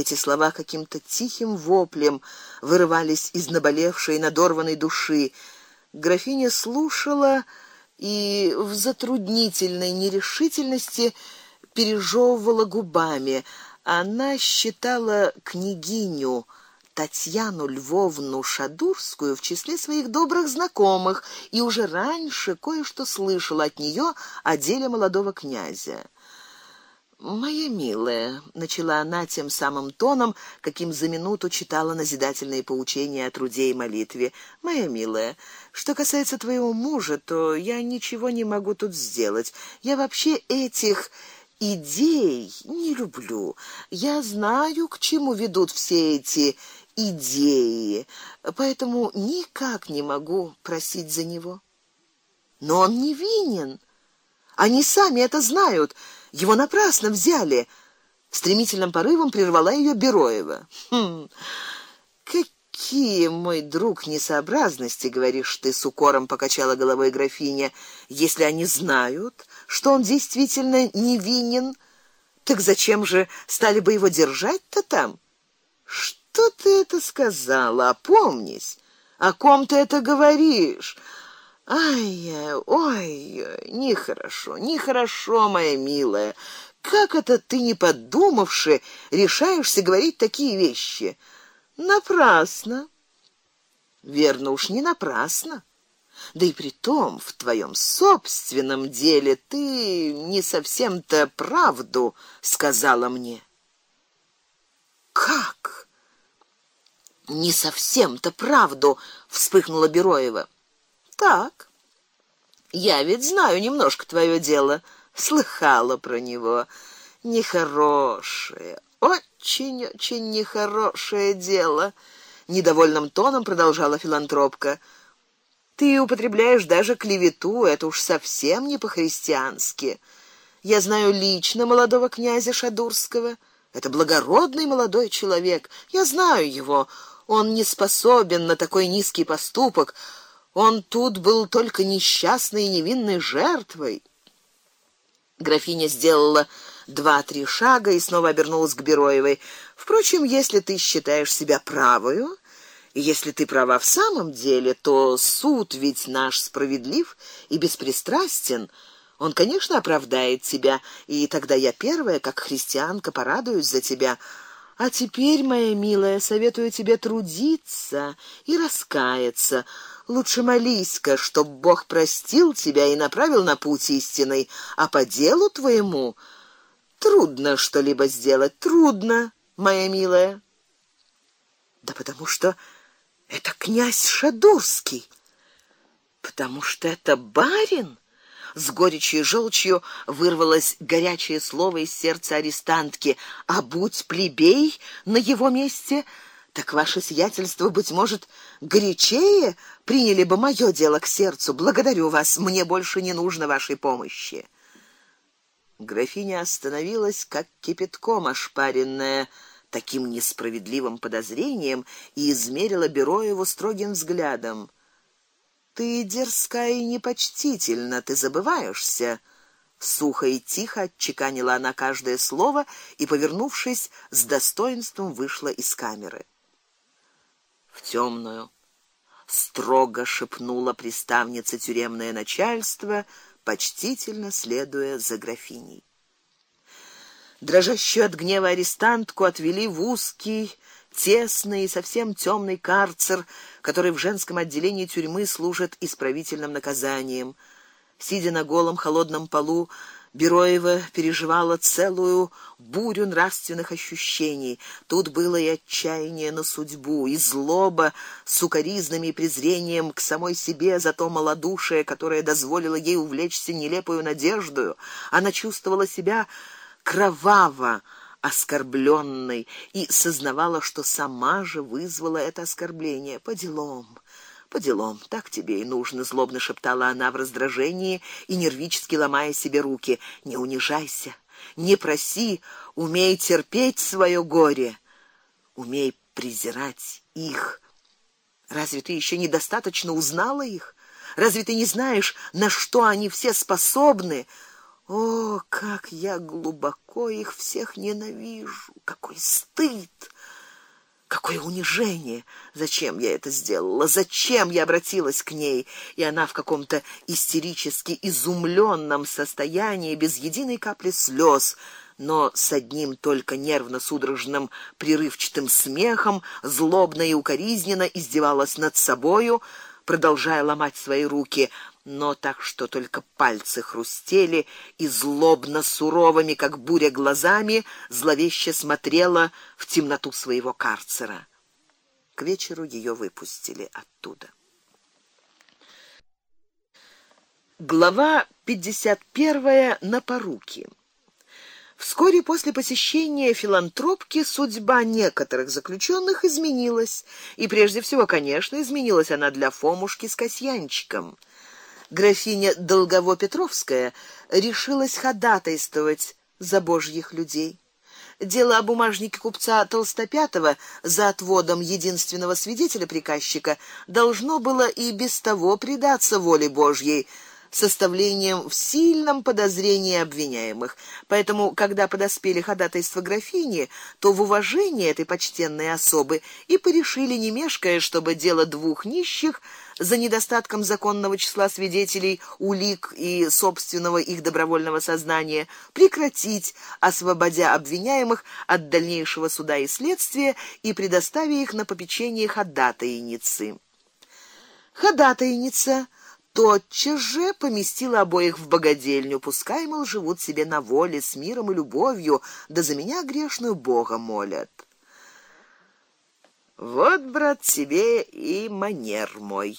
Эти слова каким-то тихим воплем вырывались из наболевшей надорванной души. Графиня слушала и в затруднительной нерешительности пережевывала губами. Она считала княгиню Татьяну Львовну Шадурскую в числе своих добрых знакомых и уже раньше кое-что слышала от нее о деле молодого князя. Моя милая, начала она тем самым тоном, каким за минуту читала назидательные поучения о труде и молитве. Моя милая, что касается твоего мужа, то я ничего не могу тут сделать. Я вообще этих идей не люблю. Я знаю, к чему ведут все эти идеи, поэтому никак не могу просить за него. Но он не винен. Они сами это знают. Его напрасно взяли. Стремительным порывом прервала ее Бероева. Хм. Какие, мой друг, несообразности, говоришь ты, с укором покачала головой графиня. Если они знают, что он действительно невинен, так зачем же стали бы его держать-то там? Что ты это сказала? Опомнись. О ком ты это говоришь? Ай, ой, нехорошо, нехорошо, моя милая. Как это ты не подумавши решаешься говорить такие вещи? Напрасно. Верно уж не напрасно. Да и при том, в твоем собственном деле ты не совсем-то правду сказала мне. Как? Не совсем-то правду, вспыхнула Бероева. Так. Я ведь знаю немножко твое дело, слыхала про него. Нехорошее, очень-очень нехорошее дело, недовольным тоном продолжала филантропка. Ты употребляешь даже клевету, это уж совсем не по-христиански. Я знаю лично молодого князя Шадурского. Это благородный молодой человек. Я знаю его. Он не способен на такой низкий поступок. Он тут был только несчастной и невинной жертвой. Графиня сделала два-три шага и снова обернулась к Бероевой. Впрочем, если ты считаешь себя правою, и если ты права в самом деле, то суд ведь наш справедлив и беспристрастен. Он, конечно, оправдает тебя, и тогда я первая, как христианка, порадуюсь за тебя. А теперь, моя милая, советую тебе трудиться и раскаяться. Лучше молись-ка, чтоб Бог простил тебя и направил на путь истинный, а по делу твоему трудно что-либо сделать, трудно, моя милая. Да потому что это князь Шадурский. Потому что это барин с горечью и желчью вырвалось горячее слово из сердца арестантки: "А будь плебей на его месте, так ваше сиятельство быть может горячее приняли бы моё дело к сердцу. Благодарю вас, мне больше не нужно вашей помощи". Графиня остановилась как кипятком ошпаренная таким несправедливым подозрением и измерила Бероеву строгим взглядом. Ты дерзкая и непочтительна, ты забываешься. Сухо и тихо отчеканила она каждое слово и, повернувшись, с достоинством вышла из камеры. В темную строго шепнула приставница тюремное начальство, почтительно следуя за графиней. Дрожащую от гнева арестантку отвели в узкий тесный и совсем темный карцер, который в женском отделении тюрьмы служит исправительным наказанием. Сидя на голом холодном полу, Бероева переживала целую бурю нравственных ощущений. Тут было и отчаяние на судьбу, и злоба с укоризнами презрением к самой себе за то малодушие, которое дозволило ей увлечься нелепой надеждой. Она чувствовала себя кроваво, оскорбленной и сознавала, что сама же вызвала это оскорбление по делам. По делам, так тебе и нужно, злобно шептала она в раздражении и нервически ломая себе руки. Не унижайся, не проси, умей терпеть свое горе, умей презирать их. Разве ты еще недостаточно узнала их? Разве ты не знаешь, на что они все способны? О, как я глубоко их всех ненавижу! Какой стыд! Какое унижение! Зачем я это сделала? Зачем я обратилась к ней? И она в каком-то истерически изумленном состоянии, без единой капли слез, но с одним только нервно-судорожным прерывчатым смехом, злобно и укоризненно издевалась над собою, продолжая ломать свои руки, но так, что только пальцы хрустели, и злобно суровыми, как буря, глазами зловеще смотрела в темноту своего карцера. К вечеру ее выпустили оттуда. Глава 51 на поруки. Вскоре после посещения филантропки судьба некоторых заключенных изменилась, и прежде всего, конечно, изменилась она для Фомушки с Касьянчиком графиня Долгово-Петровская решилась ходатайствовать за божьих людей. Дело о бумажнике купца Толстопятова за отводом единственного свидетеля приказчика должно было и без того предаться воле Божьей составлением в сильном подозрении обвиняемых. Поэтому, когда подоспели ходатайства графини, то в уважении этой почтенной особы и порешили не мешкая, чтобы дело двух нищих за недостатком законного числа свидетелей, улик и собственного их добровольного сознания прекратить, освободя обвиняемых от дальнейшего суда и следствия и предоставив их на попечение ходатайницы. Ходатайница тотчас же поместила обоих в богадельню, пускай мол живут себе на воле с миром и любовью, да за меня грешную Бога молят. Вот, брат, тебе и манер мой,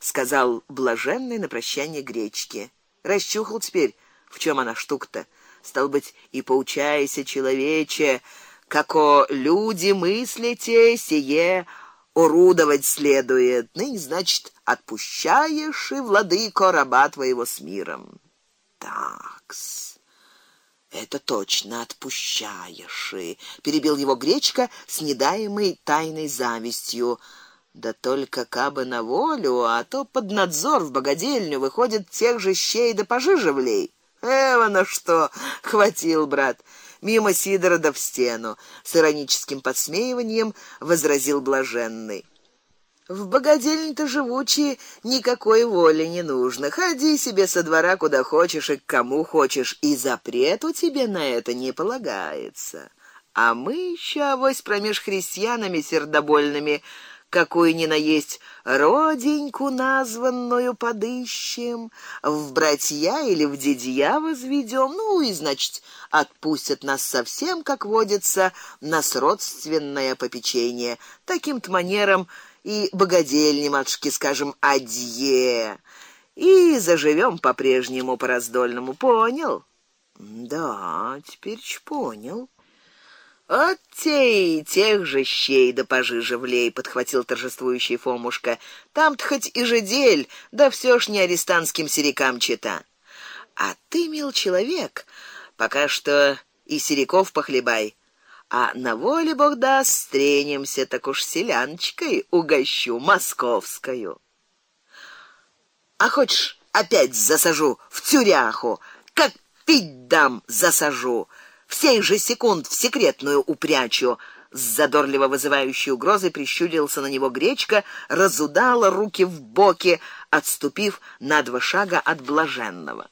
сказал блаженный на прощание гречке. Расчухал теперь, в чем она штука-то. Стал быть, и поучайся, человече, како люди мыслите, сие орудовать следует. Ныне, значит, отпущаешь и владыко раба твоего с миром. Такс. Это точно отпущаешь, и перебил его гречка с недаемой тайной завистью. Да только кабы на волю, а то под надзор в богадельню выходит тех же щей да пожижевлей. Эва на что, хватил брат. Мимо Сидора да в стену, с ироническим подсмеиванием возразил блаженный. В богадельне-то живучие никакой воли не нужно. Ходи себе со двора куда хочешь и к кому хочешь, и запрету тебе на это не полагается. А мы еще авось промеж христианами сердобольными какую ни на есть роденьку названную подыщем, в братья или в дедья возведем, ну и значит отпустят нас совсем, как водится, на сродственное попечение. Таким-то манером и богадельни матушки скажем адье. И заживем по-прежнему по-раздольному, понял? Да, теперь понял. От те тех же щей да пожиже влей, подхватил торжествующий Фомушка. Там-то хоть и жедель, да все ж не арестантским серикам чита. А ты, мил человек, пока что и сериков похлебай. А на воле Бог даст, стренемся так уж селяночкой угощу московскую. А хочешь, опять засажу в тюряху, как пить дам засажу в сей же секунд в секретную упрячу. С задорливо вызывающей угрозой прищурился на него гречка, разудала руки в боки, отступив на два шага от блаженного.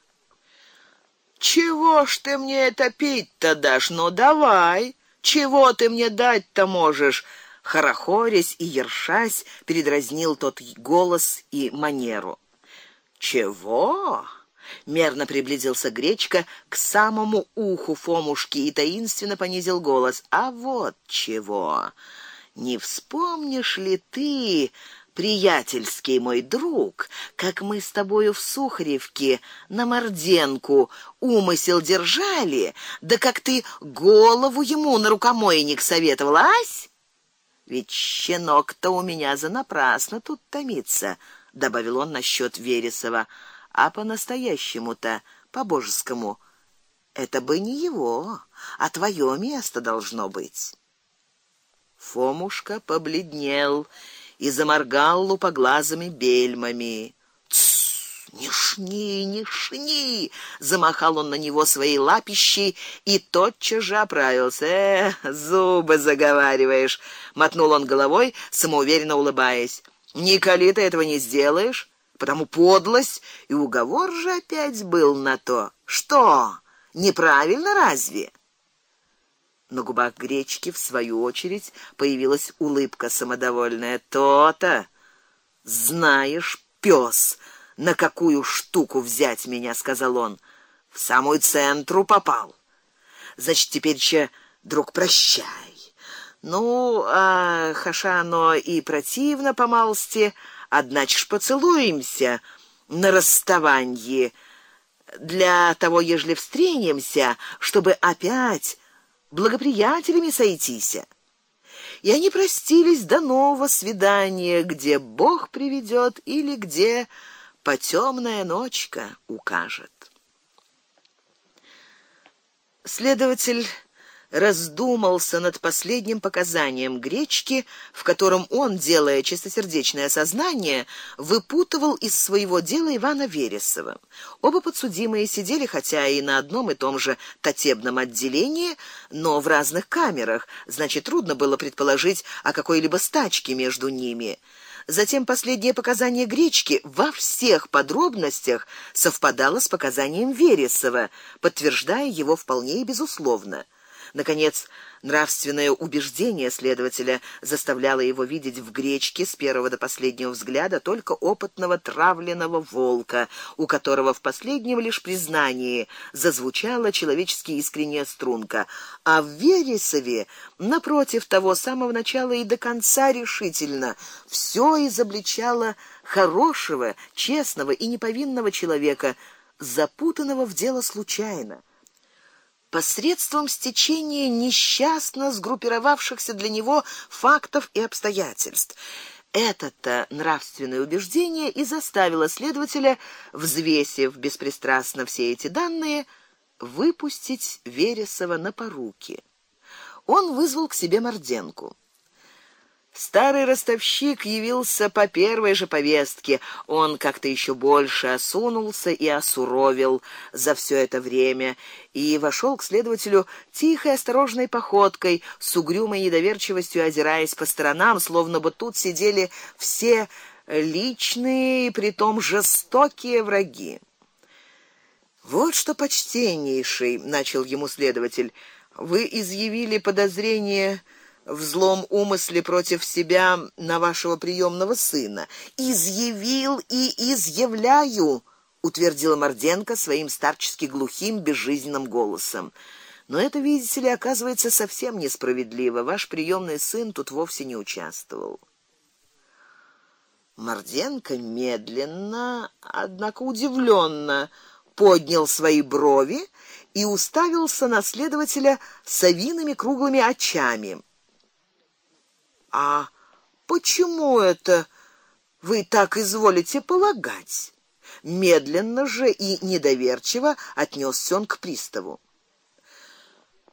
Чего ж ты мне это пить-то дашь? Ну давай. Чего ты мне дать-то можешь? хорохорясь и ершась, передразнил тот голос и манеру. Чего? Мерно приблизился Гречка к самому уху Фомушки и таинственно понизил голос. А вот чего. Не вспомнишь ли ты, приятельский мой друг, как мы с тобою в Сухаревке на Морденку умысел держали, да как ты голову ему на рукомойник советовала, ась? Ведь щенок-то у меня за напрасно тут томится, добавил он насчет Вересова а по-настоящему-то, по-божескому, это бы не его, а твое место должно быть. Фомушка побледнел и заморгал лупоглазыми бельмами. Не шни, не шни, замахал он на него своей лапищей и тотчас же оправился. Э, зубы заговариваешь, мотнул он головой, самоуверенно улыбаясь. Николи ты этого не сделаешь, потому подлость и уговор же опять был на то. Что? Неправильно разве? На губах гречки в свою очередь появилась улыбка самодовольная. То-то. Знаешь, пёс, на какую штуку взять меня, сказал он. В самую центру попал. Значит, теперь че, друг, прощай. Ну, а хаша оно и противно по однако ж поцелуемся на расставании для того, ежели встретимся, чтобы опять благоприятелями сойтись. И они простились до нового свидания, где Бог приведет или где потёмная ночка укажет. Следователь раздумался над последним показанием Гречки, в котором он, делая чистосердечное сознание, выпутывал из своего дела Ивана Вересова. Оба подсудимые сидели хотя и на одном и том же татебном отделении, но в разных камерах, значит, трудно было предположить о какой-либо стачке между ними. Затем последнее показание Гречки во всех подробностях совпадало с показанием Вересова, подтверждая его вполне и безусловно. Наконец, нравственное убеждение следователя заставляло его видеть в гречке с первого до последнего взгляда только опытного травленного волка, у которого в последнем лишь признании зазвучала человечески искренняя струнка, а в Вересове напротив того самого начала и до конца решительно все изобличало хорошего, честного и неповинного человека, запутанного в дело случайно посредством стечения несчастно сгруппировавшихся для него фактов и обстоятельств. Это-то нравственное убеждение и заставило следователя, взвесив беспристрастно все эти данные, выпустить Вересова на поруки. Он вызвал к себе Морденку. Старый ростовщик явился по первой же повестке. Он как-то еще больше осунулся и осуровел за все это время и вошел к следователю тихой осторожной походкой, с угрюмой недоверчивостью озираясь по сторонам, словно бы тут сидели все личные и притом жестокие враги. Вот что почтеннейший, начал ему следователь. Вы изъявили подозрение в злом умысле против себя на вашего приемного сына. Изъявил и изъявляю, утвердила Морденко своим старчески глухим, безжизненным голосом. Но это, видите ли, оказывается совсем несправедливо. Ваш приемный сын тут вовсе не участвовал. Морденко медленно, однако удивленно поднял свои брови и уставился на следователя совиными круглыми очами. А почему это вы так изволите полагать? Медленно же и недоверчиво отнёсся он к приставу.